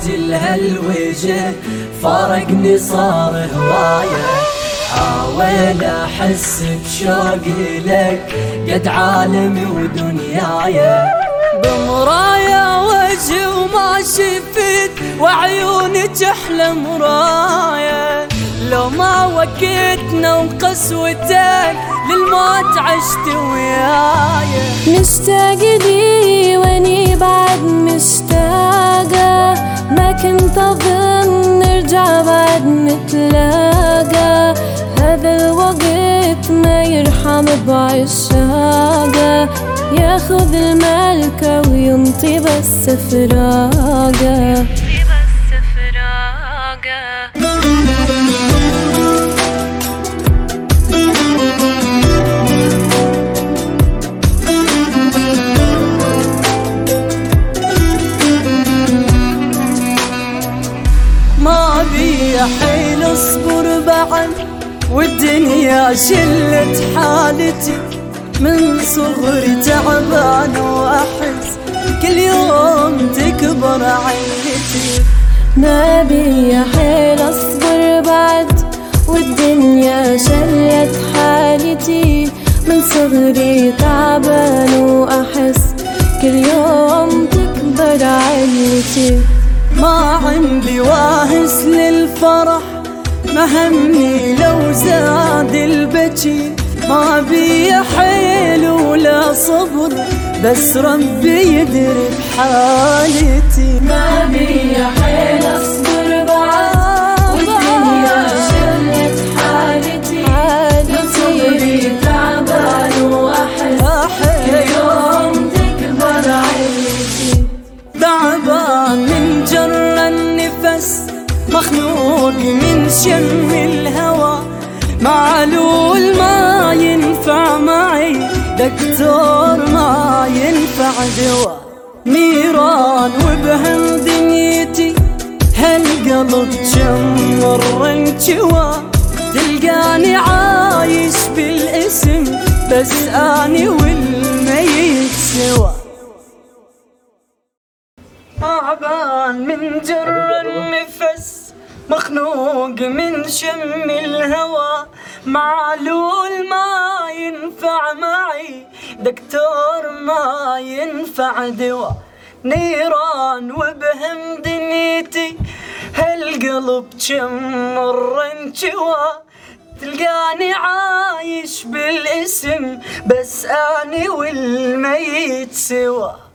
موت الهلوجة فارقني صار هواية. حاول أحس بشوقي لك قد عالمي ودنياي بمرايا وجهي وما شفت وعيوني تحلى مرايا لو ما وقتنا وقسوتك للموت عشت وياي. مشتاق لي يرحم بعشاقة ياخذ الملكة وينطي بس فراقة. ما بي حيل اصبر بعد. والدنيا شلت حالتي من صغري تعبان واحس كل يوم تكبر عيلتي ما بي حيل أصبر بعد. والدنيا شلت حالتي من صغري تعبان وأحس. كل يوم تكبر عيلتي ما عندي واهس للفرح. ما همي لو زاد البكي ما بي حيل ولا صبر بس ربي يدري بحالتي. ما بي حيل مخنوق من شم الهوى. معلول ما ينفع معي دكتور ما ينفع دواء نيران وبهم دنيتي هالقلب جمر انجوى تلقاني عايش بالاسم بس آني والميت سوا تعبان من جر النفس. مخنوق من شم الهوى. معلول ما ينفع معي. دكتور ما ينفع دواء نيران وبهم دنيتي. هالقلب جمر انجوى تلقاني عايش بالاسم. بس اني والميت سوا.